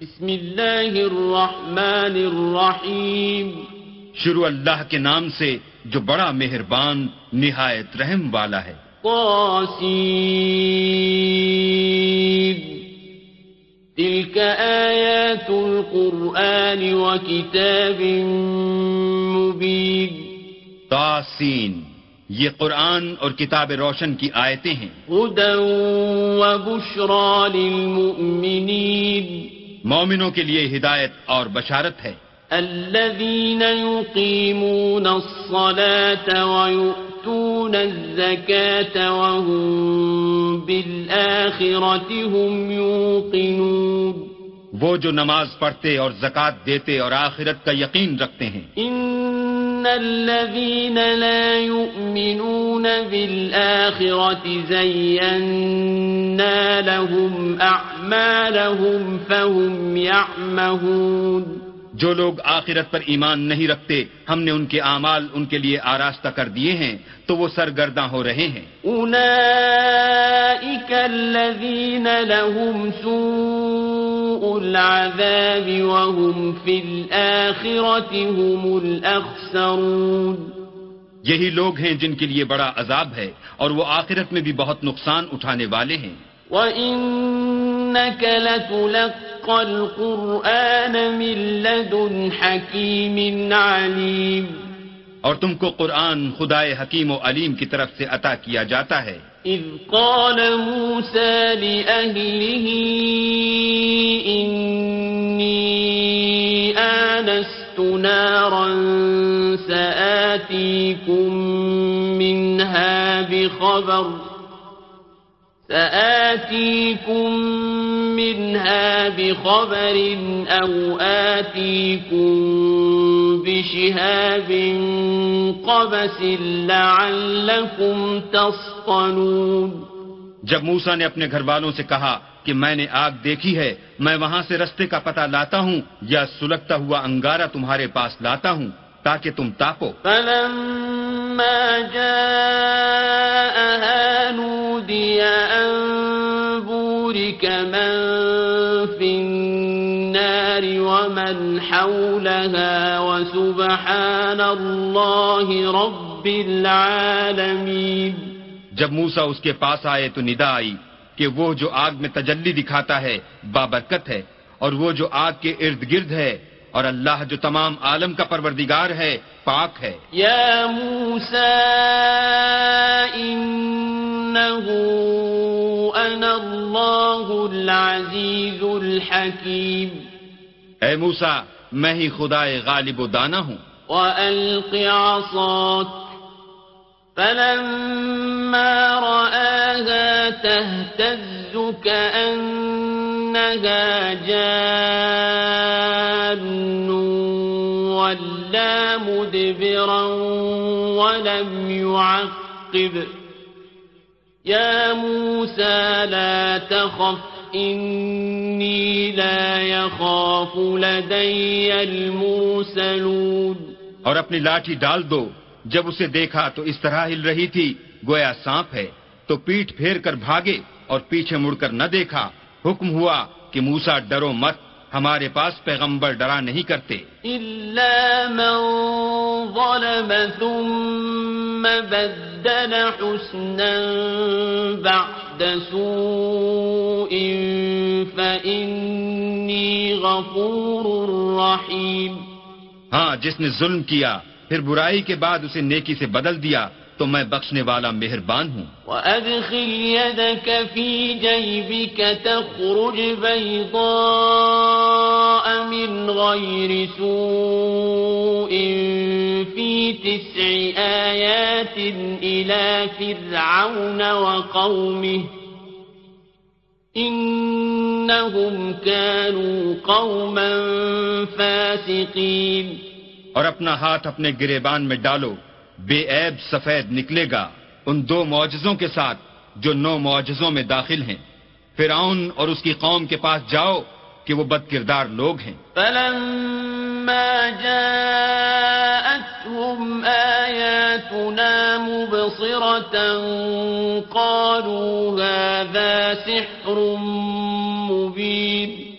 بسم اللہ الرحمن الرحیم۔ شروع اللہ کے نام سے جو بڑا مہربان نہایت رحم والا ہے۔ قاسین تلك آيات القرآن وكتاب مبين تاسین یہ قرآن اور کتاب روشن کی آیتیں ہیں۔ هدى وبشرى للمؤمنين مومنوں کے لیے ہدایت اور بشارت ہے۔ الذين يقيمون الصلاة ويؤتون الزكاة وهم بالآخرة هم يوقنون۔ وہ جو نماز پڑھتے اور زکوٰۃ دیتے اور آخرت کا یقین رکھتے ہیں۔ ان الذين لا يؤمنون بالآخرة زينا لهم أعمالهم فهم يعمهون جو لوگ آخرت پر ایمان نہیں رکھتے ہم نے ان کے اعمال ان کے لیے آراستہ کر دیے ہیں تو وہ سرگرداں ہو رہے ہیں۔ لهم سوء العذاب وهم الآخرة هم الأخسرون یہی لوگ ہیں جن کے لیے بڑا عذاب ہے اور وہ آخرت میں بھی بہت نقصان اٹھانے والے ہیں۔ وَإِنَّكَ لَتُلَقَّى الْقُرْآنَ مِن لَّدُنْ حَكِيمٍ عَلِيمٍ اور تم کو قرآن خدائے حکیم و علیم کی طرف سے عطا کیا جاتا ہے۔ إذ قال موسى لأهله إني آنست نارا سآتيكم منها بخبر۔ سآتيكم منها بخبر أو آتيكم بشهاب قبس لعلكم تصطلون. جب موسا نے اپنے گھر والوں سے کہا کہ میں نے آگ دیکھی ہے، میں وہاں سے رستے کا پتہ لاتا ہوں یا سلگتا ہوا انگارہ تمہارے پاس لاتا ہوں۔ تاکہ تم تاپو۔ فلما جاءها نودي أن بورك من في النار ومن حولها وسبحان الله رب العالمين۔ جب موسا اس کے پاس آئے تو ندا آئی کہ وہ جو آگ میں تجلی دکھاتا ہے بابرکت ہے اور وہ جو آگ کے ارد گرد ہے اور اللہ جو تمام عالم کا پروردگار ہے پاک ہے۔ يا موسى إنه أنا الله العزيز الحكيم اے موسا میں ہی خدائے غالب و دانا ہوں۔ وألق عصاك فلما رآها تهتز كأنها جان ولا مدبرا ولم يعقب يا موسى لا تخف إني لا يخاف لدي المرسلون اور اپنی لاٹھی ڈال دو۔ جب اسے دیکھا تو اس طرح ہل رہی تھی۔ گویا سانپ ہے۔ تو پیٹ پھیر کر بھاگے اور پیچھے مڑ کر نہ دیکھا۔ حکم ہوا کہ موسا ڈرو مت۔ ہمارے پاس پیغمبر ڈرا نہیں کرتے۔ إلا من ظلم ثم بدل حسنا بعد سوء فإني غفور رحيم۔ ہاں جس نے ظلم کیا پھر برائی کے بعد اسے نیکی سے بدل دیا۔ تو میں بخشنے والا مہربان ہوں۔ وأدخل يدك في جيبك تخرج بيضاء من غير سوء في تسع آيات إلى فرعون وقومه إنهم كانوا قوما فاسقين۔ اور اپنا ہاتھ اپنے گریبان میں ڈالو۔ بے عیب سفید نکلے گا ان دو معجزوں کے ساتھ جو نو معجزوں میں داخل ہیں۔ فرعون اور اس کی قوم کے پاس جاؤ کہ وہ بد کردار لوگ ہیں۔ فلما جاءتهم آياتنا مبصرة قالوا هذا سحر مبين۔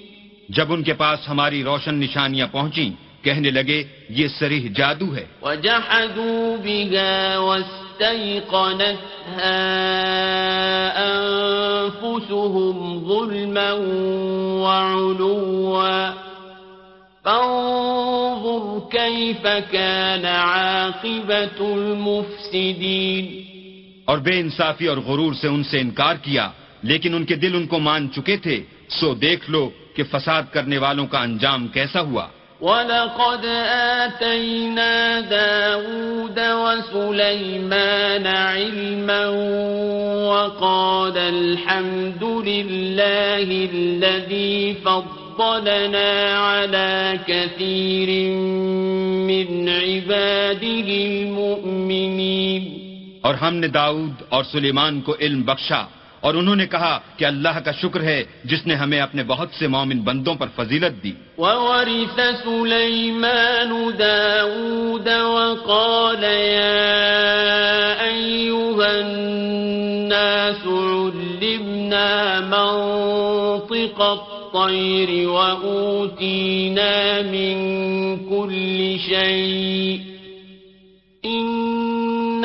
جب ان کے پاس ہماری روشن نشانیاں پہنچیں کہنے لگے یہ سریح جادو ہے۔ وجحدوا بها واستيقنتها أنفسهم ظلما وعلوا. فانظر كيف كان عاقبة المفسدين. اور بے انصافی اور غرور سے ان سے انکار کیا لیکن ان کے دل ان کو مان چکے تھے۔ سو دیکھ لو کہ فساد کرنے والوں کا انجام کیسا ہوا۔ وَلَقَدْ آتَيْنَا دَاوُودَ وَسُلَيْمَانَ عِلْمًا وَقَالَ الْحَمْدُ لِلَّهِ الَّذِي فَضَّلَنَا عَلَى كَثِيرٍ مِّنْ عِبَادِهِ الْمُؤْمِنِينَ اور ہم نے داؤد اور سلیمان کو علم بخشا۔ اور انہوں نے کہا کہ اللہ کا شکر ہے جس نے ہمیں اپنے بہت سے مومن بندوں پر فضیلت دی۔ وَوَرِثَ سُلَيْمَانُ دَاوُودَ وَقَالَ يَا أَيُّهَا النَّاسُ عُلِّمْنَا مَنطِقَ الطَّيْرِ وَأُوتِينَا مِن كُلِّ شَيْءٍ إِنَّ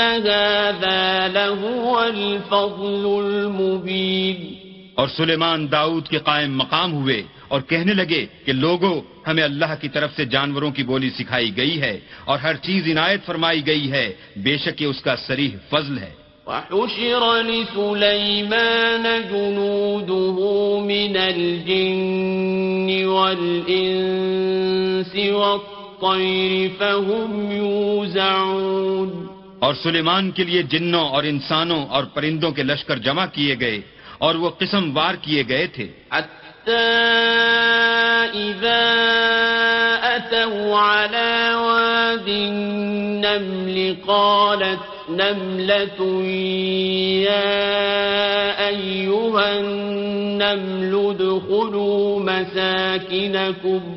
هَذَا لَهُوَ الْفَضْلُ الْمُبِينُ اور سلیمان داؤد کے قائم مقام ہوئے اور کہنے لگے کہ لوگوں ہمیں اللہ کی طرف سے جانوروں کی بولی سکھائی گئی ہے اور ہر چیز عنایت فرمائی گئی ہے بے شک یہ اس کا سریح فضل ہے۔ وحشر لسليمان جنوده من الجن والإنس والطير فهم يوزعون اور سلیمان کے لیے جنوں اور انسانوں اور پرندوں کے لشکر جمع کیے گئے اور وہ قسم وار کیے گئے تھے۔ حتى إذا أتوا على واد النمل قالت نملة يا أيها النمل ادخلوا مساكنكم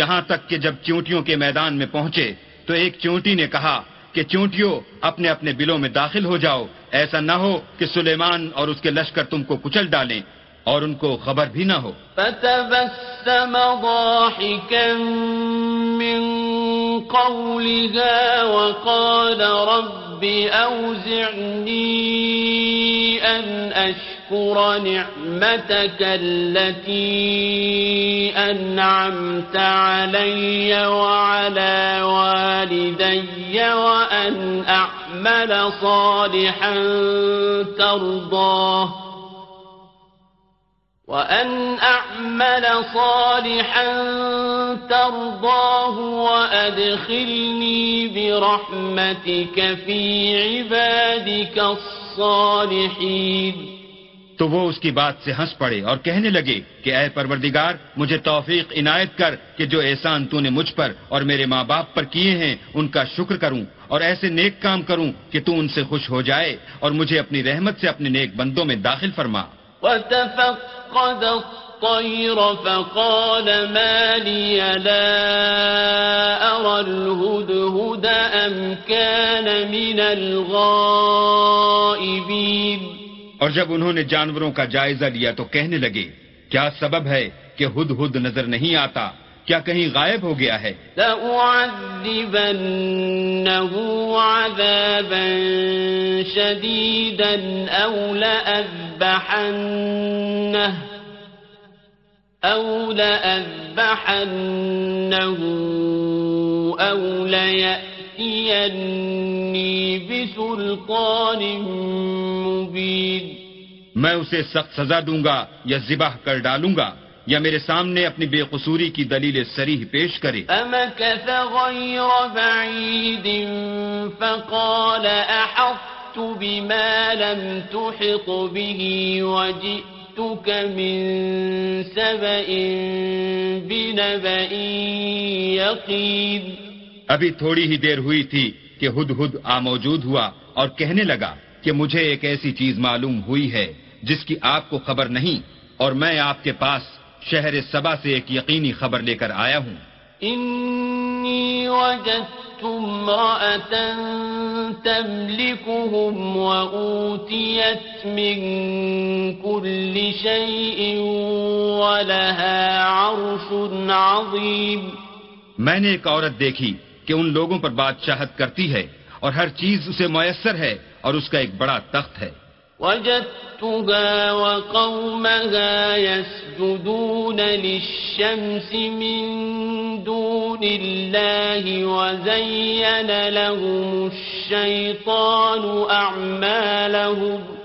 یہاں تک کہ جب چونٹیوں کے میدان میں پہنچے تو ایک چونٹی نے کہا کہ چونٹیوں، اپنے اپنے بلوں میں داخل ہو جاؤ۔ ایسا نہ ہو کہ سلیمان اور اس کے لشکر تم کو کچل ڈالیں اور ان کو خبر بھی نہ ہو۔ فتبسم ضاحكا من قولها وقال رب أوزعني أن أشكر نعمتك التي أنعمت علي وعلى والدي وأن أعمل صالحا ترضاه وأن أعمل صالحا ترضاه وأدخلني برحمتك في عبادك الصالحين تو وہ اس کی بات سے ہنس پڑے اور کہنے لگے کہ اے پروردگار، مجھے توفیق عنایت کر کہ جو احسان تو نے مجھ پر اور میرے ماں باپ پر کیے ہیں، ان کا شکر کروں اور ایسے نیک کام کروں کہ تو ان سے خوش ہو جائے اور مجھے اپنی رحمت سے اپنے نیک بندوں میں داخل فرما۔ وتفقد الطير فقال ما لي لا أرى الهدهد أم كان من الغائبين اور جب انہوں نے جانوروں کا جائزہ لیا تو کہنے لگے، کیا سبب ہے کہ ہد ہد نظر نہیں آتا؟ کیا کہیں غائب ہو گیا ہے؟ لأعذبنه عذابا شديدا أو لأذبحنه أو لأذبحنه أو ليأتيني بسلطان مبين۔ میں اسے سخت سزا دوں گا یا ذبح کر ڈالوں گا یا میرے سامنے اپنی بے قصوری کی دلیل سریح پیش کرے۔ فمكث غير بعيد فقال أحطت بما لم تحط به وجئتك جئتك من سبأ بنبأ يقين۔ ابھی تھوڑی ہی دیر ہوئی تھی کہ ہد ہد آ موجود ہوا اور کہنے لگا کہ مجھے ایک ایسی چیز معلوم ہوئی ہے جس کی آپ کو خبر نہیں اور میں آپ کے پاس شہر سبا سے ایک یقینی خبر لے کر آیا ہوں۔ إني وجدت امرأة تملكهم وأوتيت من كل شيء ولها عرش عظيم۔ میں نے ایک عورت دیکھی کہ ان لوگوں پر بادشاہت کرتی ہے اور ہر چیز اسے میسر ہے اور اس کا ایک بڑا تخت ہے۔ وجدتها وقومها يسجدون للشمس من دون الله وزين لهم الشيطان أعمالهم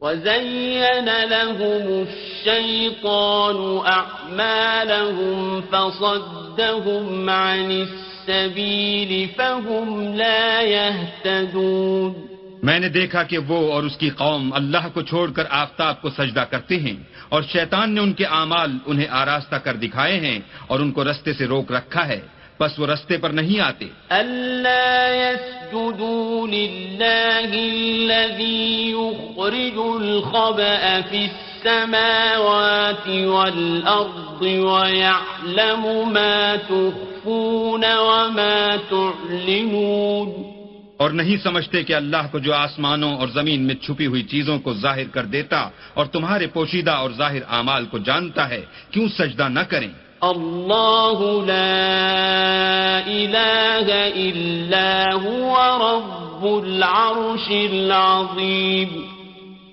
وزين لهم الشيطان أعمالهم فصدهم عن السبيل فهم لا يهتدون میں نے دیکھا کہ وہ اور اس کی قوم اللہ کو چھوڑ کر آفتاب کو سجدہ کرتے ہیں اور شیطان نے ان کے اعمال انہیں آراستہ کر دکھائے ہیں اور ان کو رستے سے روک رکھا ہے۔ بس وہ رستے پر نہیں آتے۔ ألا يسجدوا لله الذي يخرج الخبأ في السماوات والأرض ويعلم ما تخفون وما تعلنون۔ اور نہیں سمجھتے کہ اللہ کو جو آسمانوں اور زمین میں چھپی ہوئی چیزوں کو ظاہر کر دیتا اور تمہارے پوشیدہ اور ظاہر اعمال کو جانتا ہے کیوں سجدہ نہ کریں؟ الله لا إله إلا هو رب العرش العظيم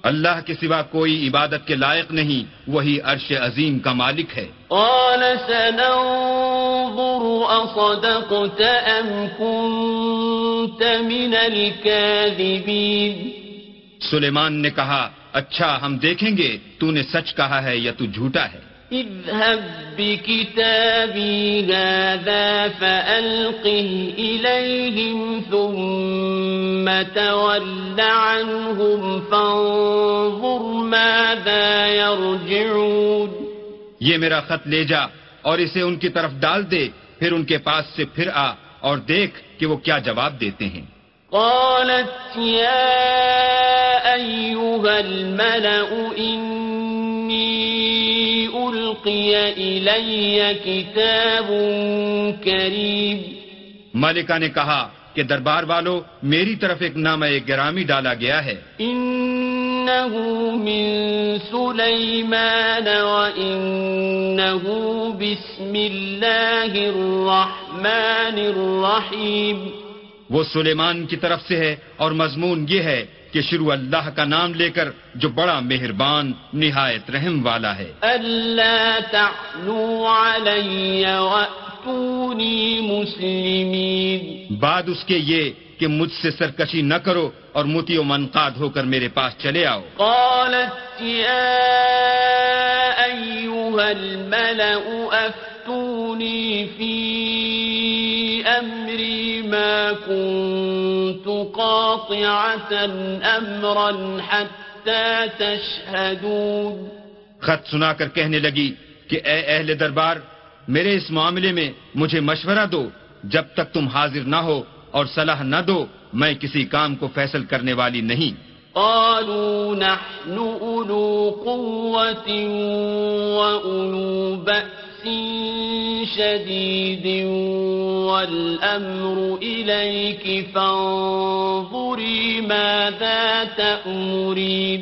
اللہ کے سوا کوئی عبادت کے لائق نہیں وہی عرش عظیم کا مالک ہے۔ قال سننظر أصدقت أم كنت من الكاذبين؟ سلیمان نے کہا اچھا ہم دیکھیں گے تو نے سچ کہا ہے یا تو جھوٹا ہے؟ اذهب بكتابي هذا فألقه إليهم ثم تول عنهم فانظر ماذا يرجعون. یہ میرا خط لے جا اور اسے ان کی طرف ڈال دے پھر ان کے پاس سے پھر آ اور دیکھ کہ وہ کیا جواب دیتے ہیں۔ قالت يا أيها الملأ إني ألقي إلي كتاب كريم. مالکہ نے کہا کہ دربار والو میری طرف ایک نامہ گرامی ڈالا گیا ہے۔ إنه من سليمان وإنه بسم الله الرحمن الرحيم وہ سلیمان کی طرف سے ہے اور مضمون یہ ہے کہ شروع اللہ کا نام لے کر جو بڑا مہربان نہایت رحم والا ہے۔ تعلوا علي وأتوني مسلمين۔ بعد اس کے یہ کہ مجھ سے سرکشی نہ کرو اور متی و منقاد ہو کر میرے پاس چلے آؤ۔ قالت أيها الملأ، أفتوني في أمري ما كنت قاطعة أمرا حتى تشهدون. خط سنا کر کہنے لگی کہ اے اہل دربار، میرے اس معاملے میں مجھے مشورہ دو۔ جب تک تم حاضر نہ ہو اور صلاح نہ دو، میں کسی کام کو فیصل کرنے والی نہیں۔ قالوا نحن أولو قوة وأولو بأس شديد والأمر إليك فانظري ماذا تأمرين.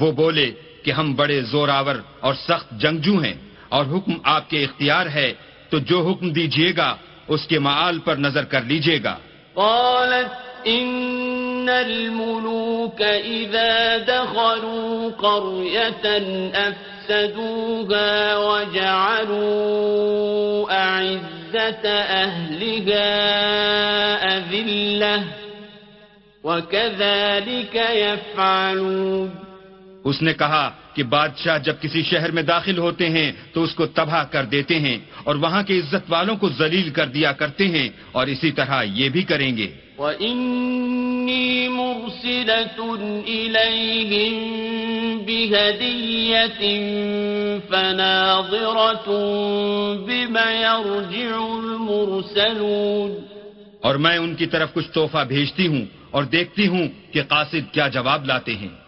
وہ بولے کہ ہم بڑے زوراور اور سخت جنگجو ہیں اور حکم آپ کے اختیار ہے تو جو حکم دیجیے گا اس کے معال پر نظر کر لیجیے گا۔ قالت إن الملوك إذا دخلوا قرية أفسدوها وجعلوا أعزة أهلها أذلة وكذلك يفعلون اس نے کہا کہ بادشاہ جب کسی شہر میں داخل ہوتے ہیں تو اس کو تباہ کر دیتے ہیں اور وہاں کے عزت والوں کو ذلیل کر دیا کرتے ہیں اور اسی طرح یہ بھی کریں گے۔ وَإِنِّي مُرْسِلَةٌ إِلَيْهِمْ بِهَدِيَّةٍ فَنَاظِرَةٌ بِمَ يَرْجِعُ الْمُرْسَلُونَ اور میں ان کی طرف کچھ تحفہ بھیجتی ہوں اور دیکھتی ہوں کہ قاصد کیا جواب لاتے ہیں۔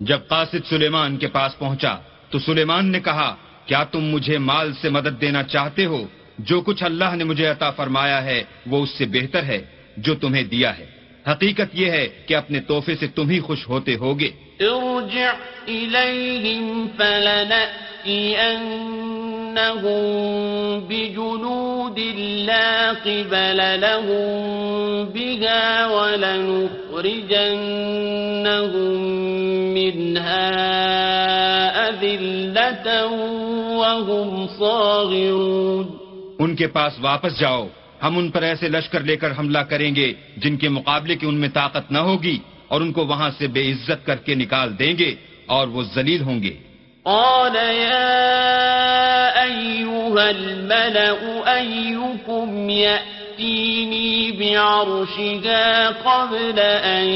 جب قاصد سلیمان کے پاس پہنچا تو سلیمان نے کہا، کیا تم مجھے مال سے مدد دینا چاہتے ہو؟ جو کچھ اللہ نے مجھے عطا فرمایا ہے، وہ اس سے بہتر ہے جو تمہیں دیا ہے۔ حقیقت یہ ہے کہ اپنے تحفے سے تم ہی خوش ہوتے ہوگے۔ ارجع بجنود لا قبل لهم بها ولنخرجنهم منها أذلة وهم صاغرون. ان کے پاس واپس جاؤ، ہم ان پر ایسے لشکر لے کر حملہ کریں گے جن کے مقابلے کی ان میں طاقت نہ ہوگی۔ اور ان کو وہاں سے بے عزت کر کے نکال دیں گے اور وہ ذلیل ہوں گے۔ قال يا أيها الملأ أيكم يأتيني بعرشها قبل أن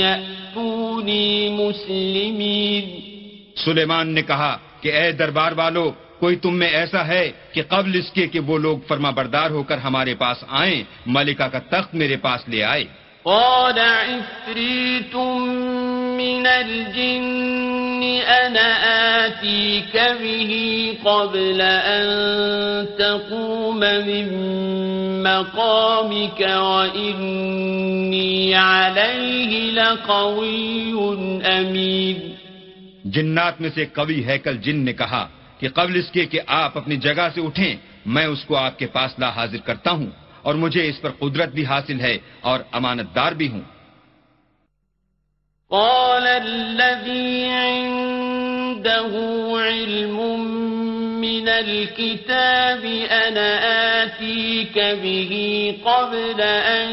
يأتوني مسلمين۔ سلیمان نے کہا کہ اے دربار والو کوئی تم میں ایسا ہے کہ قبل اس کے کہ وہ لوگ فرما بردار ہو کر ہمارے پاس آئیں ملکہ کا تخت میرے پاس لے آئے۔ قال عفريت من الجن أنا آتيك به قبل أن تقوم من مقامك وإني عليه لقوي أمين جنات میں سے قوی ہیکل جن نے کہا کہ قبل اس کے کہ آپ اپنی جگہ سے اٹھیں، میں اس کو آپ کے پاس لا حاضر کرتا ہوں۔ اور مجھے اس پر قدرت بھی حاصل ہے اور امانت دار بھی ہوں۔ قال الذي عنده علم من الكتاب أنا آتيك به قبل أن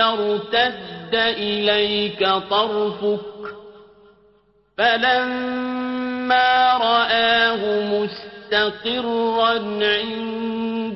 يرتد إليك طرفك فلما رآه مستقرا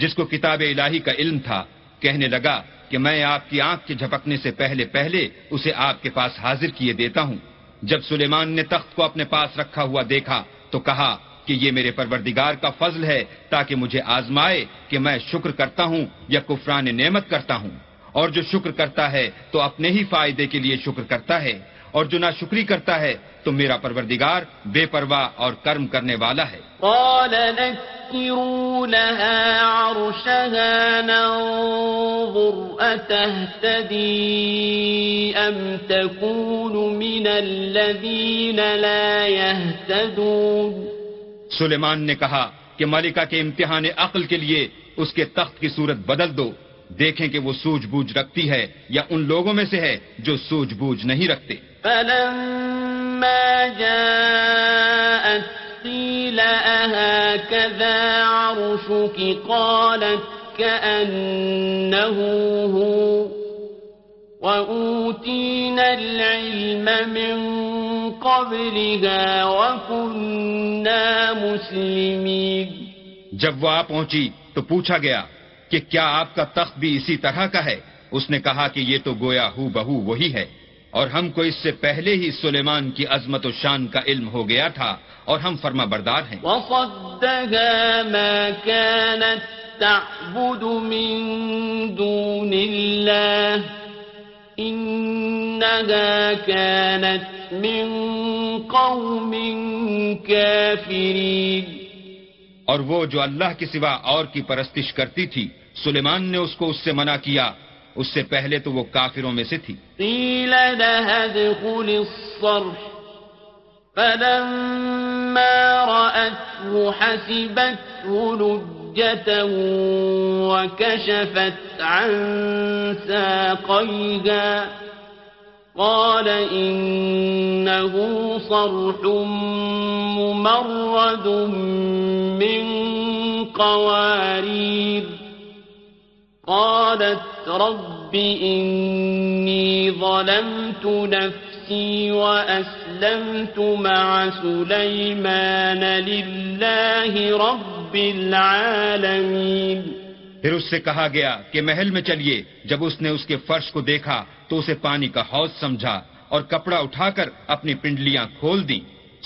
جس کو کتاب الہی کا علم تھا، کہنے لگا کہ میں آپ کی آنکھ کے جھپکنے سے پہلے پہلے اسے آپ کے پاس حاضر کیے دیتا ہوں۔ جب سلیمان نے تخت کو اپنے پاس رکھا ہوا دیکھا تو کہا کہ یہ میرے پروردگار کا فضل ہے تاکہ مجھے آزمائے کہ میں شکر کرتا ہوں یا کفران نعمت کرتا ہوں۔ اور جو شکر کرتا ہے تو اپنے ہی فائدے کے لیے شکر کرتا ہے، اور جو نہ شکری کرتا ہے تو میرا پروردگار بے پرواہ اور کرم کرنے والا ہے۔ قال نكروا لها عرشها ننظر أتهتدي أم تكون من الذين لا يهتدون؟ سلیمان نے کہا کہ ملکہ کے امتحان عقل کے لیے اس کے تخت کی صورت بدل دو دیکھیں کہ وہ سوجھ بوجھ رکھتی ہے یا ان لوگوں میں سے ہے جو سوجھ بوجھ نہیں رکھتے۔ فلما جاءت قيل أهكذا عرشك قالت كأنه هو وأوتينا العلم من قبلها وكنا مسلمين جب وہ آ پہنچی تو پوچھا گیا کہ کیا آپ کا تخت بھی اسی طرح کا ہے؟ اس نے کہا کہ یہ تو گویا ہو بہو وہی ہے۔ اور ہم کو اس سے پہلے ہی سلیمان کی عظمت و شان کا علم ہو گیا تھا اور ہم فرما بردار ہیں۔ ما كانت تعبد من دون الله إنها كانت من قوم كافرين۔ اور وہ جو اللہ کے سوا اور کی پرستش کرتی تھی سلیمان نے اس کو اس سے منع کیا اس سے پہلے تو وہ کافروں میں سے تھی۔ قيل لها الصرح فلما رأته حسبته لجة وكشفت عن ساقيها قال إنه صرح ممرد من قوارير قالت رب إني ظلمت نفسي وأسلمت مع سليمان لله رب العالمين. پھر اس سے کہا گیا کہ محل میں چلیے، جب اس نے اس کے فرش کو دیکھا تو اسے پانی کا حوض سمجھا اور کپڑا اٹھا کر اپنی پنڈلیاں کھول دیں۔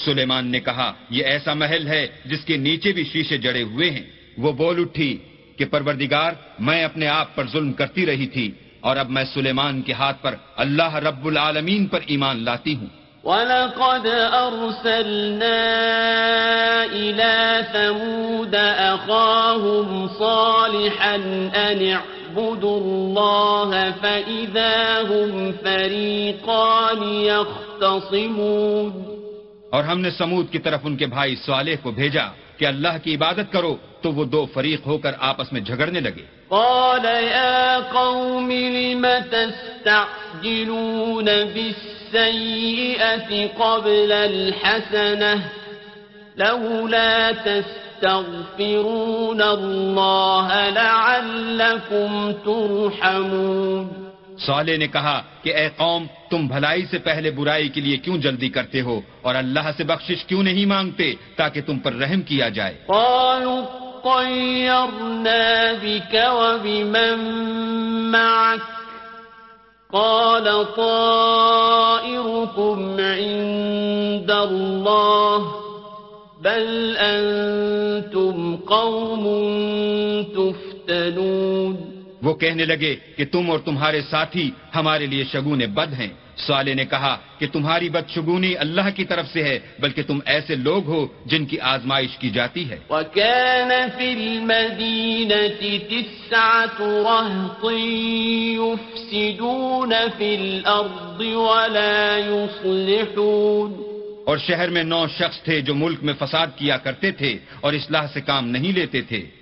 سلیمان نے کہا، یہ ایسا محل ہے جس کے نیچے بھی شیشے جڑے ہوئے ہیں۔ وہ بول اٹھی کہ پروردگار میں اپنے آپ پر ظلم کرتی رہی تھی اور اب میں سلیمان کے ہاتھ پر اللہ رب العالمین پر ایمان لاتی ہوں۔ وَلَقَدْ أَرْسَلْنَا إِلَى ثَمُودَ أَخَاهُمْ صَالِحًا أَنِ اعْبُدُوا اللَّهَ فَإِذَا هُمْ فَرِيقَانِ يَخْتَصِمُونَ اور ہم نے سمود کی طرف ان کے بھائی صالح کو بھیجا۔ کہ اللہ کی عبادت کرو تو وہ دو فریق ہو کر آپس میں جھگڑنے لگے۔ قال يا قوم لم تستعجلون بالسيئة قبل الحسنة لولا تستغفرون الله لعلكم ترحمون۔ صالح نے کہا کہ اے قوم، تم بھلائی سے پہلے برائی کے لیے کیوں جلدی کرتے ہو؟ اور اللہ سے بخشش کیوں نہیں مانگتے تاکہ تم پر رحم کیا جائے؟ قالوا طيرنا بك وبمن معك؟ قال طائركم عند الله، بل أنتم قوم تفتنون. وہ کہنے لگے کہ تم اور تمہارے ساتھی ہمارے لیے شگون بد ہیں۔ صالح نے کہا کہ تمہاری بد شگونی اللہ کی طرف سے ہے بلکہ تم ایسے لوگ ہو جن کی آزمائش کی جاتی ہے۔ وكان في المدينة تسعة رهط يفسدون في الأرض ولا يصلحون۔ اور شہر میں نو شخص تھے جو ملک میں فساد کیا کرتے تھے اور اصلاح سے کام نہیں لیتے تھے۔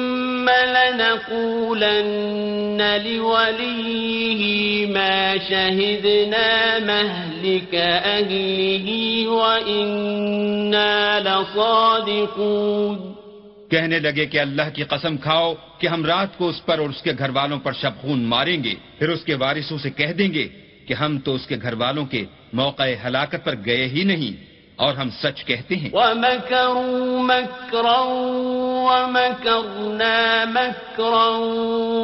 لنقولن لوليه ما شهدنا مهلك أهله وإنا لصادقون. کہنے لگے کہ اللہ کی قسم کھاؤ کہ ہم رات کو اس پر اور اس کے گھر والوں پر شب خون ماریں گے، پھر اس کے وارثوں سے کہہ دیں گے کہ ہم تو اس کے گھر والوں کے موقع ہلاکت پر گئے ہی نہیں۔ اور ہم سچ کہتے ہیں۔ ومكروا مكرا ومكرنا مكرا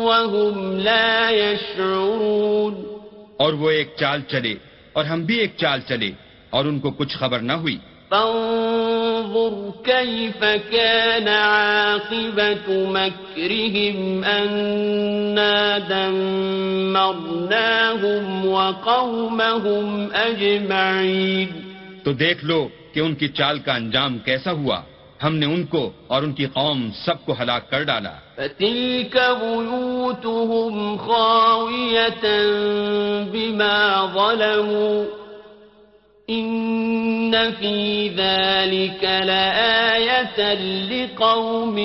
وهم لا يشعرون۔ اور وہ ایک چال چلے اور ہم بھی ایک چال چلے اور ان کو کچھ خبر نہ ہوئی۔ فانظر كيف كان عاقبة مكرهم أنا دمرناهم وقومهم أجمعين۔ تو دیکھ لو کہ ان کی چال کا انجام کیسا ہوا۔ ہم نے ان کو اور ان کی قوم سب کو ہلاک کر ڈالا۔ فتلك بيوتهم خاوية بما ظلموا۔ إن في ذلك لآية لقوم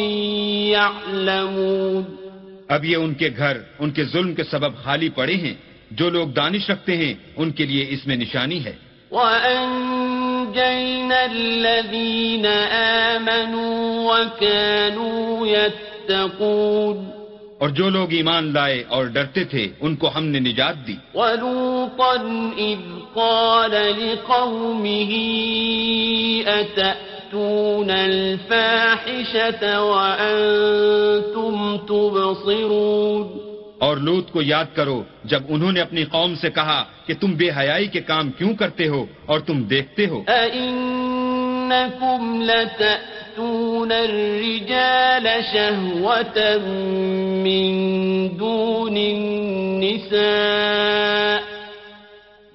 يعلمون۔ اب یہ ان کے گھر ان کے ظلم کے سبب خالی پڑے ہیں۔ جو لوگ دانش رکھتے ہیں ان کے لیے اس میں نشانی ہے۔ وأنجينا الذين آمنوا وكانوا يتقون يتقون اور جو لوگ ایمان لائے اور ڈرتے تھے ان کو ہم نے نجات دی۔ ولوطا إذ قال لقومه أتأتون الفاحشة وأنتم تبصرون اور لوت کو یاد کرو جب انہوں نے اپنی قوم سے کہا کہ تم بے حیائی کے کام کیوں کرتے ہو اور تم دیکھتے ہو۔ أئنكم لتأتون الرجال شهوة من دون النساء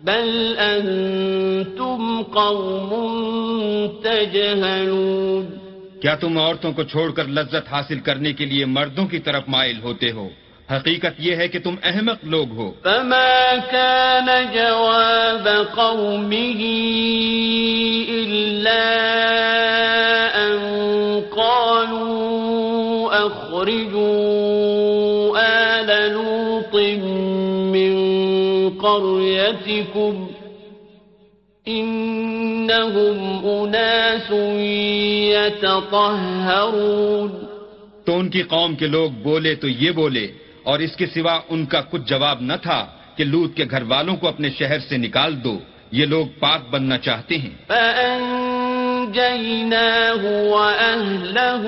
بل أنتم قوم تجهلون۔ کیا تم عورتوں کو چھوڑ کر لذت حاصل کرنے کے لیے مردوں کی طرف مائل ہوتے ہو؟ حقیقت یہ ہے کہ تم احمق لوگ ہو۔ فما كان جواب قومه إلا أن قالوا أخرجوا آل لوط من قريتكم إنهم أناس يتطهرون۔ تو ان کی قوم کے لوگ بولے تو یہ بولے۔ اور اس کے سوا ان کا کچھ جواب نہ تھا کہ لوت کے گھر والوں کو اپنے شہر سے نکال دو۔ یہ لوگ پاک بننا چاہتے ہیں۔ فأنجيناه وأهله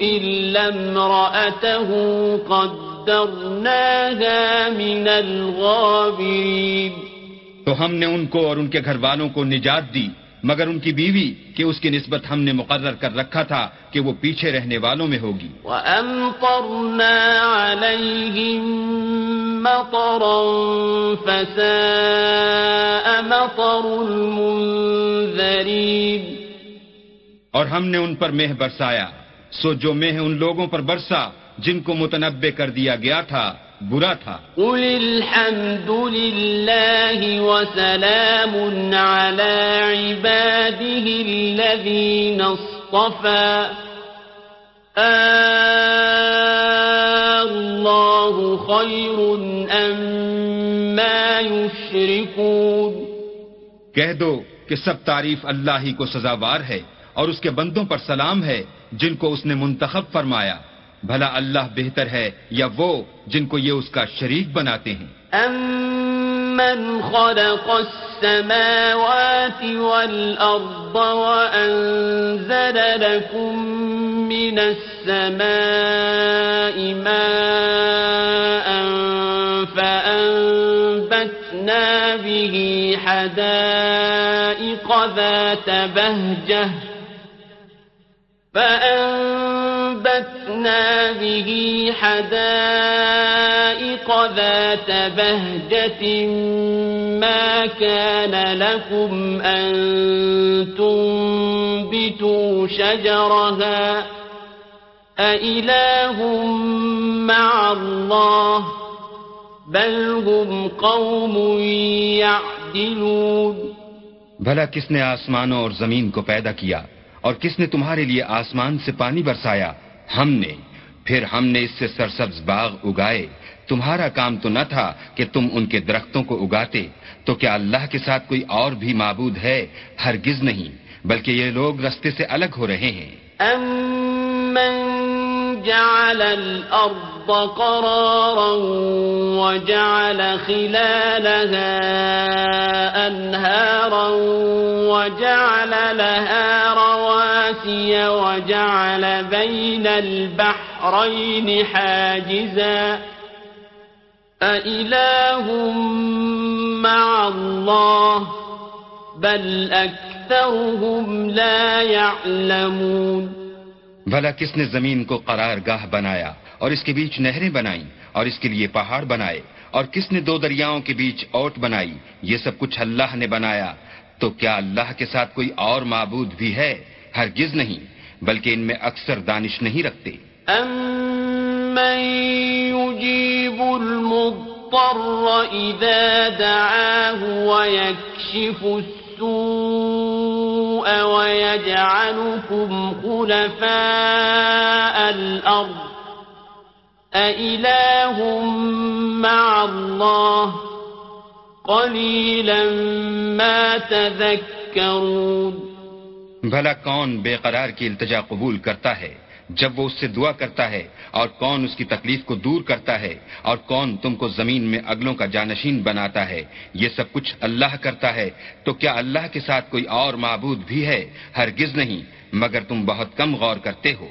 إلا امرأته قدرناها من الغابرين۔ تو ہم نے ان کو اور ان کے گھر والوں کو نجات دی۔ مگر ان کی بیوی کہ اس کی نسبت ہم نے مقرر کر رکھا تھا کہ وہ پیچھے رہنے والوں میں ہوگی۔ وأمطرنا عليهم مطرا فساء مطر المنذرين۔ اور ہم نے ان پر مہ برسایا۔ سو جو مہ ان لوگوں پر برسا جن کو متنبع کر دیا گیا تھا برا تھا۔ قل الحمد لله وسلام على عباده الذين اصطفى۔ الله خير أما يشركون۔ کہہ دو کہ سب تعریف اللہ ہی کو سزاوار ہے اور اس کے بندوں پر سلام ہے جن کو اس نے منتخب فرمایا۔ بھلا اللہ بہتر ہے یا وہ جن کو یہ اس کا شریک بناتے ہیں۔ أَمَّنْ خَلَقَ السَّمَاوَاتِ وَالْأَرْضَ وَأَنزَلَ لَكُم مِّنَ السَّمَاءِ مَاءً فَأَنبَتْنَا بِهِ حَدَائِقَ ذَاتَ بَهْجَةٍ فأنبتنا به حدائق ذات بهجة ما كان لكم أن تنبتوا شجرها أإله مع الله بل هم قوم يعدلون بھلا کس نے آسمانوں اور زمین کو پیدا کیا اور کس نے تمہارے لیے آسمان سے پانی برسایا ہم نے، پھر ہم نے اس سے سرسبز باغ اگائے۔ تمہارا کام تو نہ تھا کہ تم ان کے درختوں کو اگاتے۔ تو کیا اللہ کے ساتھ کوئی اور بھی معبود ہے؟ ہرگز نہیں، بلکہ یہ لوگ رستے سے الگ ہو رہے ہیں۔ أَمَّن جَعَلَ الْأَرْضَ قَرَارًا وَجَعَلَ خِلَالَهَا أَنْهَارًا وَجَعَلَ لَهَا رَوَاسِيَ وَجَعَلَ بَيْنَ الْبَحْرَيْنِ حَاجِزًا أَإِلَٰهٌ مَّعَ اللَّهِ بَلْ أَكْثَرُهُمْ لَا يَعْلَمُونَ بھلا کس نے زمین کو قرار گاہ بنایا اور اس کے بیچ نہریں بنائیں اور اس کے لیے پہاڑ بنائے اور کس نے دو دریاؤں کے بیچ اوٹ بنائی یہ سب کچھ اللہ نے بنایا تو کیا اللہ کے ساتھ کوئی اور معبود بھی ہے ہرگز نہیں، بلکہ ان میں اکثر دانش نہیں رکھتے۔ أَمَّن يُجِيبُ الْمُضْطَرَّ إِذَا دَعَاهُ وَيَكْشِفُ السُّوءَ وَيَجْعَلُكُمْ خُلَفَاءَ الْأَرْضِ أَإِلَٰهٌ مَّعَ اللَّهِ قَلِيلًا مَّا تَذَكَّرُونَ بھلا کون بے قرار کی التجا قبول کرتا ہے جب وہ اس سے دعا کرتا ہے اور کون اس کی تکلیف کو دور کرتا ہے اور کون تم کو زمین میں اگلوں کا جانشین بناتا ہے، یہ سب کچھ اللہ کرتا ہے، تو کیا اللہ کے ساتھ کوئی اور معبود بھی ہے؟ ہرگز نہیں، مگر تم بہت کم غور کرتے ہو۔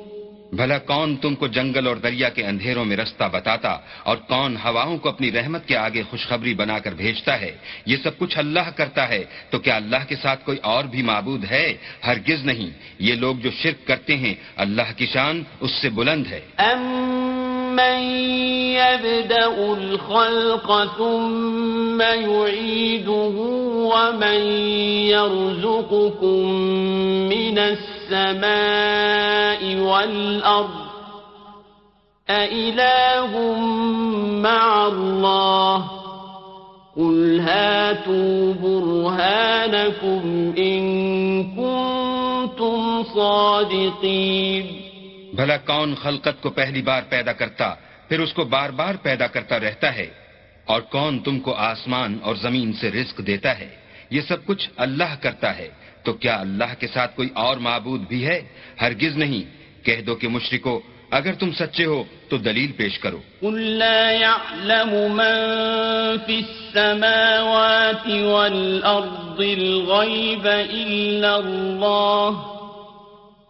بھلا کون تم کو جنگل اور دریا کے اندھیروں میں رستہ بتاتا اور کون ہواؤں کو اپنی رحمت کے آگے خوشخبری بنا کر بھیجتا ہے؟ یہ سب کچھ اللہ کرتا ہے، تو کیا اللہ کے ساتھ کوئی اور بھی معبود ہے؟ ہرگز نہیں۔ یہ لوگ جو شرک کرتے ہیں، اللہ کی شان اس سے بلند ہے۔ أَمَّن يَبْدَأُ الْخَلْقَ ثُمَّ يُعِيدُهُ وَمَن يَرْزُقُكُم مِّنَ السَّمَاءِ وَالْأَرْضِ أَإِلَٰهٌ مَّعَ اللَّهِ قُلْ هَاتُوا بُرْهَانَكُمْ إِن كُنتُمْ صَادِقِينَ بھلا کون خلقت کو پہلی بار پیدا کرتا، پھر اس کو بار بار پیدا کرتا رہتا ہے، اور کون تم کو آسمان اور زمین سے رزق دیتا ہے؟ یہ سب کچھ اللہ کرتا ہے تو کیا اللہ کے ساتھ کوئی اور معبود بھی ہے؟ ہرگز نہیں۔ کہہ دو کہ مشرکو اگر تم سچے ہو تو دلیل پیش کرو۔ قل لا يعلم من في السماوات والأرض الغيب إلا الله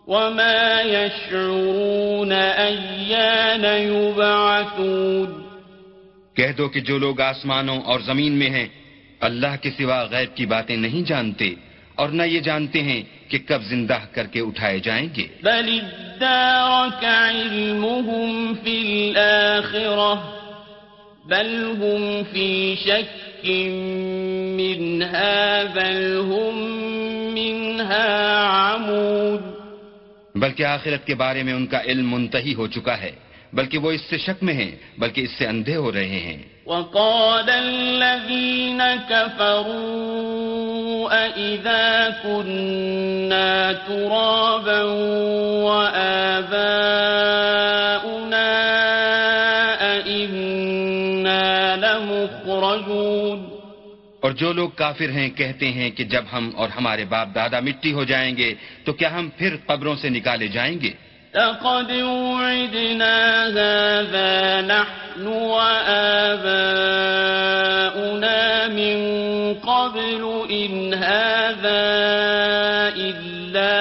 وما يشعرون أيان يبعثون۔ کہہ دو کہ جو لوگ آسمانوں اور زمین میں ہیں اللہ کے سوا غیب کی باتیں نہیں جانتے اور نہ یہ جانتے ہیں کہ کب زندہ کر کے اٹھائے جائیں گے۔ بل علمهم في الآخرة بل هم في شك منها بل هم منها عمود۔ بلکہ آخرت کے بارے میں ان کا علم منتہی ہو چکا ہے۔ بلکہ وہ اس سے شک میں ہیں بلکہ اس سے اندھے ہو رہے ہیں۔ وقال الذين كفروا أئذا كنا ترابا وآباؤنا أئنا لمخرجون۔ اور جو لوگ کافر ہیں کہتے ہیں کہ جب ہم اور ہمارے باپ دادا مٹی ہو جائیں گے تو کیا ہم پھر قبروں سے نکالے جائیں گے؟ لقد وعدنا هذا نحن وآباؤنا من قبل إن هذا إلا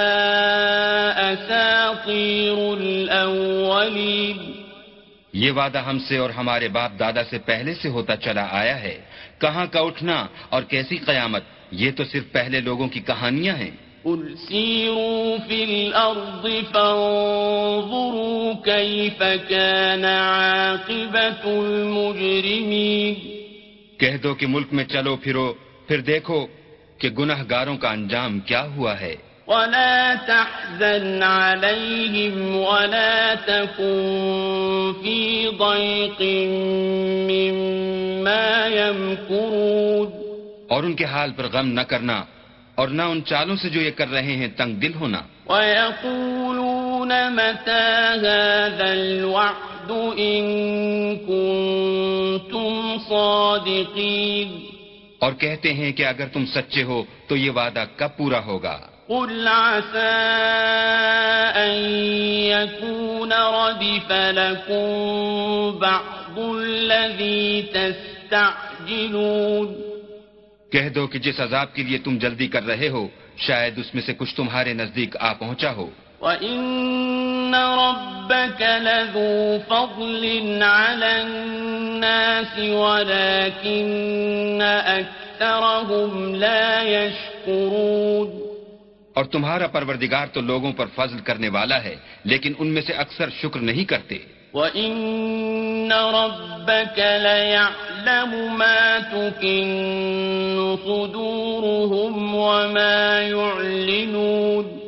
أساطير الأولين. یہ وعدہ ہم سے اور ہمارے باپ دادا سے پہلے سے ہوتا چلا آیا ہے۔ کہاں کا اٹھنا اور کیسی قیامت؟ یہ تو صرف پہلے لوگوں کی کہانیاں ہیں۔ قل سيروا في الأرض فانظروا كيف كان عاقبة المجرمين. کہہ دو کہ ملک میں چلو پھرو پھر دیکھو کہ گناہ گاروں کا انجام کیا ہوا ہے۔ ولا تحزن عليهم ولا تكن في ضيق مما يمكرون۔ اور ان کے حال پر غم نہ کرنا۔ اور نہ ان چالوں سے جو یہ کر رہے ہیں تنگ دل ہونا۔ ويقولون متى هذا الوعد إن كنتم صادقين۔ اور کہتے ہیں کہ اگر تم سچے ہو تو یہ وعدہ کب پورا ہوگا؟ قل عسى أن يكون ردف لكم بعض الذي تستعجلون۔ کہہ دو کہ جس عذاب کے لیے تم جلدی کر رہے ہو شاید اس میں سے کچھ تمہارے نزدیک آ پہنچا ہو۔ وَإِنَّ رَبَّكَ لَذُو فَضْلٍ عَلَى النَّاسِ وَلَكِنَّ أَكْثَرَهُمْ لَا يَشْكُرُونَ۔ اور تمہارا پروردگار تو لوگوں پر فضل کرنے والا ہے لیکن ان میں سے اکثر شکر نہیں کرتے۔ وَإِنَّ رَبَّكَ لَيَعْلَمُ مَا تُكِنُّ صُدُورُهُمْ وَمَا يُعْلِنُونَ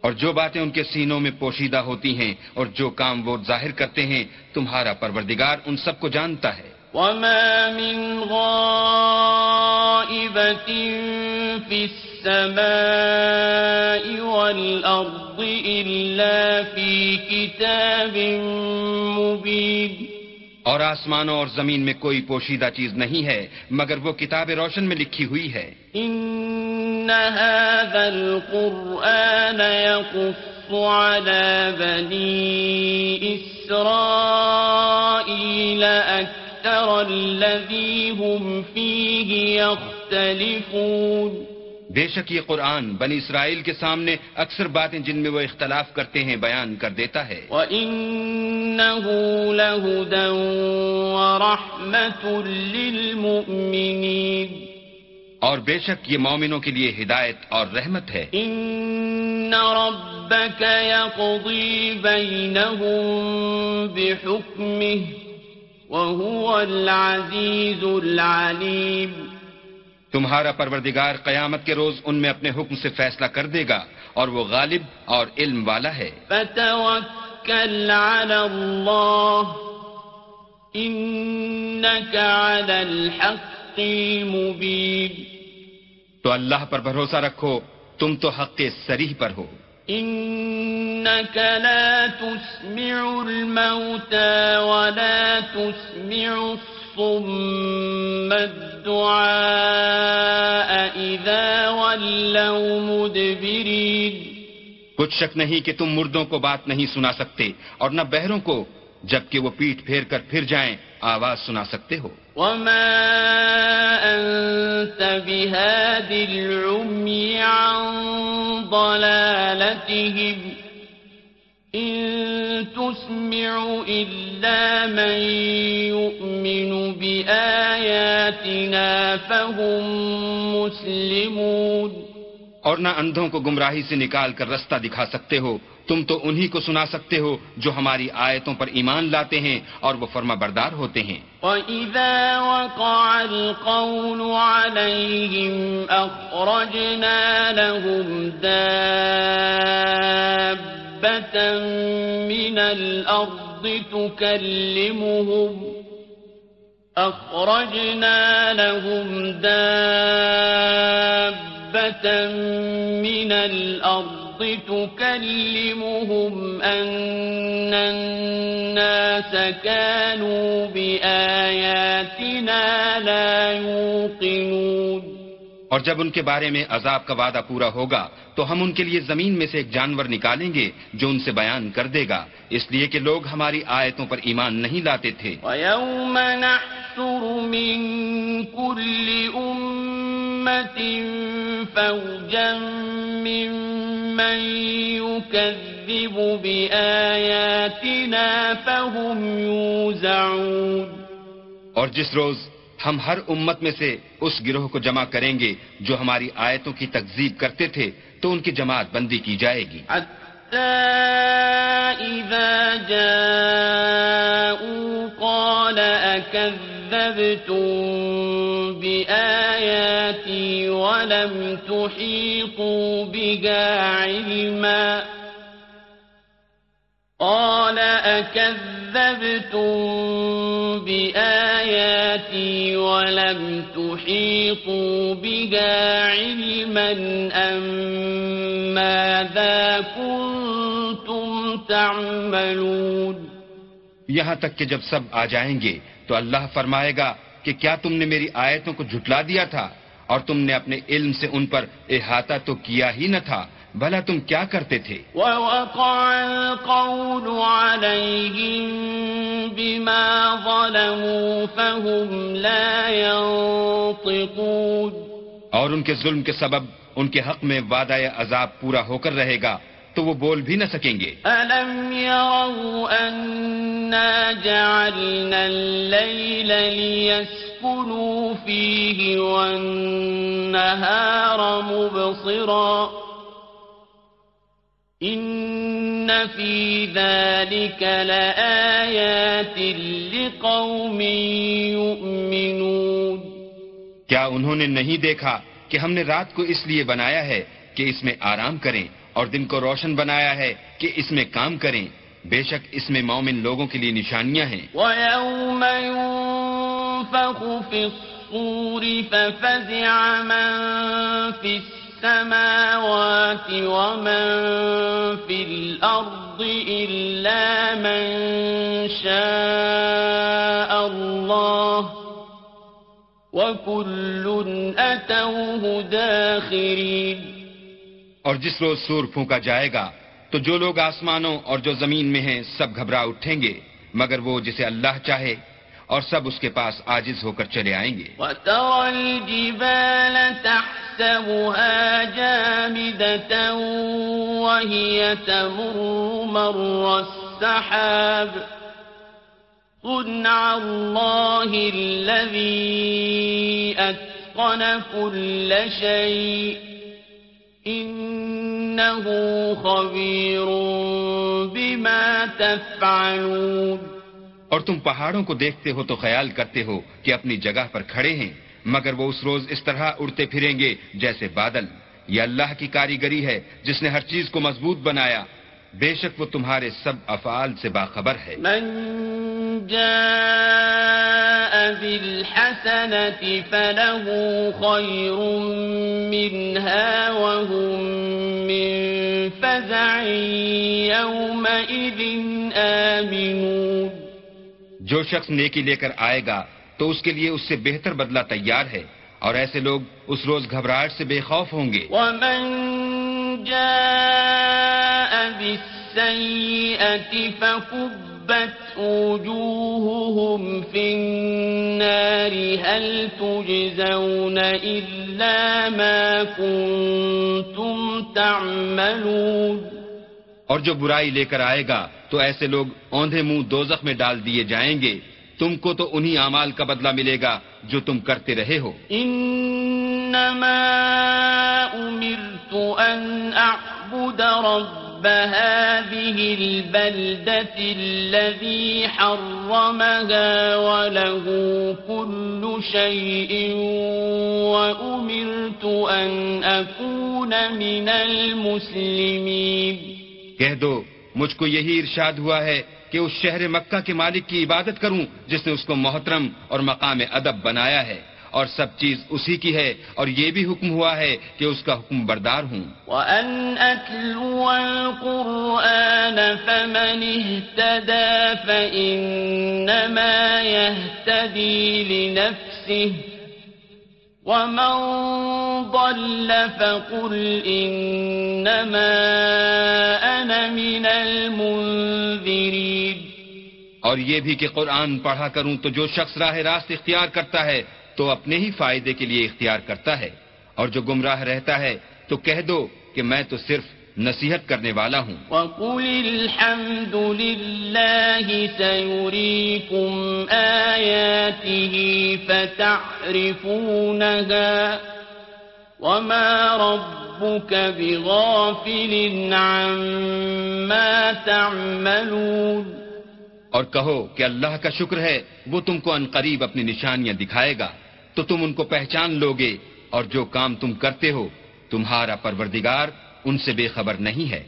اور جو باتیں ان کے سینوں میں پوشیدہ ہوتی ہیں اور جو کام وہ ظاہر کرتے ہیں، تمہارا پروردگار ان سب کو جانتا ہے۔ وما من غائبة في السماء والأرض إلا في كتاب مبين اور آسمانوں اور زمین میں کوئی پوشیدہ چیز نہیں ہے مگر وہ کتاب روشن میں لکھی ہوئی ہے۔ إن هذا القرآن يقص على بني إسرائيل أكثر الذي هم فيه يختلفون بے شک یہ قرآن بنی اسرائیل کے سامنے اکثر باتیں جن میں وہ اختلاف کرتے ہیں بیان کر دیتا ہے۔ وَإِنَّهُ لَهُدًى وَرَحْمَةٌ لِّلْمُؤْمِنِينَ۔ اور بے شک یہ مومنوں کے لیے ہدایت اور رحمت ہے۔ إِنَّ رَبَّكَ يَقْضِي بَيْنَهُم بِحُكْمِهِ۔ وَهُوَ الْعَزِيزُ الْعَلِيمُ۔ تمہارا پروردگار قیامت کے روز ان میں اپنے حکم سے فیصلہ کر دے گا اور وہ غالب اور علم والا ہے۔ فتوكل على الله إنك على الحق المبين تو اللہ پر بھروسہ رکھو تم تو حق کے سریح پر ہو۔ إنك لا تسمع الموتى ولا تسمع الصم الدعاء إذا ولوا مدبرين کچھ شک نہیں کہ تم مردوں کو بات نہیں سنا سکتے اور نہ بہروں کو جبکہ وہ پیٹ پھیر کر پھر جائیں، آواز سنا سکتے ہو۔ وما أنت بهاد العمي عن ضلالتهم إن تسمع إلا من يؤمن بآياتنا فهم مسلمون اور نہ اندھوں کو گمراہی سے نکال کر رستہ دکھا سکتے ہو۔ تم تو انہی کو سنا سکتے ہو جو ہماری آیتوں پر ایمان لاتے ہیں اور وہ فرما بردار ہوتے ہیں۔ وَإِذَا وَقَعَ الْقَوْلُ عَلَيْهِمْ أَخْرَجْنَا لَهُمْ دَابَّةً مِّنَ الْأَرْضِ تُكَلِّمُهُمْ أَخْرَجْنَا لَهُمْ دَابَّةً من الْأَرْضِ تكلمهم أَنَّ الناس كانوا بِآيَاتِنَا لا يوقنون اور جب ان کے بارے میں عذاب کا وعدہ پورا ہوگا تو ہم ان کے لیے زمین میں سے ایک جانور نکالیں گے جو ان سے بیان کر دے گا۔ اس لیے کہ لوگ ہماری آیتوں پر ایمان نہیں لاتے تھے۔ وَيَوْمَ نَحْشُرُ مِن كُلِّ أُمَّةٍ فَوْجًا مِّمَّن يُكَذِّبُ بِآيَاتِنَا فَهُمْ يُوزَعُونَ۔ اور جس روز ہم ہر امت میں سے اس گروہ کو جمع کریں گے جو ہماری آیتوں کی تکذیب کرتے تھے، تو ان کی جماعت بندی کی جائے گی۔ إذا جاءوا قال أكذبتم بآياتي ولم تحيطوا بها علما؟ قال أكذبتم ولم تحيطوا بها علما أم ماذا كنتم تعملون یہاں تک کہ جب سب آ جائیں گے تو اللہ فرمائے گا کہ کیا تم نے میری آیتوں کو جھٹلا دیا تھا اور تم نے اپنے علم سے ان پر احاطہ تو کیا ہی نہ تھا۔ بھلا تم کیا کرتے تھے؟ ووقع القول عليهم بما ظلموا فهم لا ينطقون. اور ان کے ظلم کے سبب ان کے حق میں وعدہ عذاب پورا ہو کر رہے گا تو وہ بول بھی نہ سکیں گے۔ ألم يروا أنا جعلنا الليل ليسكنوا فيه والنهار مبصرا. إن في ذلك لآيات لقوم يؤمنون کیا انہوں نے نہیں دیکھا کہ ہم نے رات کو اس لیے بنایا ہے کہ اس میں آرام کریں اور دن کو روشن بنایا ہے کہ اس میں کام کریں؟ بے شک اس میں مومن لوگوں کے لیے نشانیاں ہیں۔ وَيَوْمَ يُنفَخُ فِي الصُّورِ فَفَزِعَ مَن فِي السَّمَاوَاتِ وَمَن فِي الْأَرْضِ إِلَّا مَن شَاءَ اللَّهُ وَكُلٌّ أَتَوْهُ دَاخِرِينَ اور جس روز سور پھونکا جائے گا، تو جو لوگ آسمانوں اور جو زمین میں ہیں، سب گھبرا اٹھیں گے، مگر وہ جسے اللہ چاہے اور سب اس کے پاس آجز ہو کر چلے آئیں گے۔ وَتَرَى الْجِبَالَ تَحْسَبُهَا جَامِدَةً وَهِيَ تَمُرُّ مَرَّ السَّحَابِ صُنْعَ اللَّهِ الَّذِي أَتْقَنَ كُلَّ شَيْءٍ خبیر بما تفعلون اور تم پہاڑوں کو دیکھتے ہو تو خیال کرتے ہو کہ اپنی جگہ پر کھڑے ہیں، مگر وہ اس روز اس طرح اڑتے پھریں گے جیسے بادل۔ یہ اللہ کی کاریگری ہے، جس نے ہر چیز کو مضبوط بنایا۔ بے شک وہ تمہارے سب افعال سے باخبر ہے۔ من جاء بالحسنة فله خير منها وهم من فزع يومئذ آمنون۔ جو شخص نیکی لے کر آئے گا تو اس کے لیے اس سے بہتر بدلہ تیار ہے اور ایسے لوگ اس روز گھبراہٹ سے بے خوف ہوں گے۔ ومن جاء بالسيئة فكبت وجوههم في النار هل تجزون إلا ما كنتم تعملون اور جو برائی لے کر آئے گا، تو ایسے لوگ اوندھے منہ دوزخ میں ڈال دیے جائیں گے۔ تم کو تو انہی اعمال کا بدلہ ملے گا جو تم کرتے رہے ہو۔ انما امرت ان اعبد رب هذه البلدة الذي حرمها وله كل شيء، وامرت ان اكون من المسلمين۔ کہہ دو، مجھ کو یہی ارشاد ہوا ہے کہ اس شہر مکہ کے مالک کی عبادت کروں، جس نے اس کو محترم اور مقام ادب بنایا ہے۔ اور سب چیز اسی کی ہے، اور یہ بھی حکم ہوا ہے کہ اس کا حکم بردار ہوں۔ وَأَنْ أَتْلُوَ الْقُرْآنَ فَمَنِ اهْتَدَى فَإِنَّمَا يَهْتَدِي لِنَفْسِهِ ومن ضل فقل انما انا من المنذرين اور یہ بھی کہ قرآن پڑھا کروں تو جو شخص راہ راست اختیار کرتا ہے تو اپنے ہی فائدے کے لیے اختیار کرتا ہے اور جو گمراہ رہتا ہے تو کہہ دو کہ میں تو صرف نصیحت کرنے والا ہوں۔ وَقُلِ الْحَمْدُ لِلَّهِ سَيُرِيكُمْ آيَاتِهِ فَتَعْرِفُونَهَا وَمَا رَبُّكَ بِغَافِلٍ عَمَّا تَعْمَلُونَ اور کہو کہ اللہ کا شکر ہے وہ تم کو انقریب اپنی نشانیاں دکھائے گا۔ تو تم ان کو پہچان لوگے اور جو کام تم کرتے ہو تمہارا پروردگار ان سے بے خبر نہیں ہے۔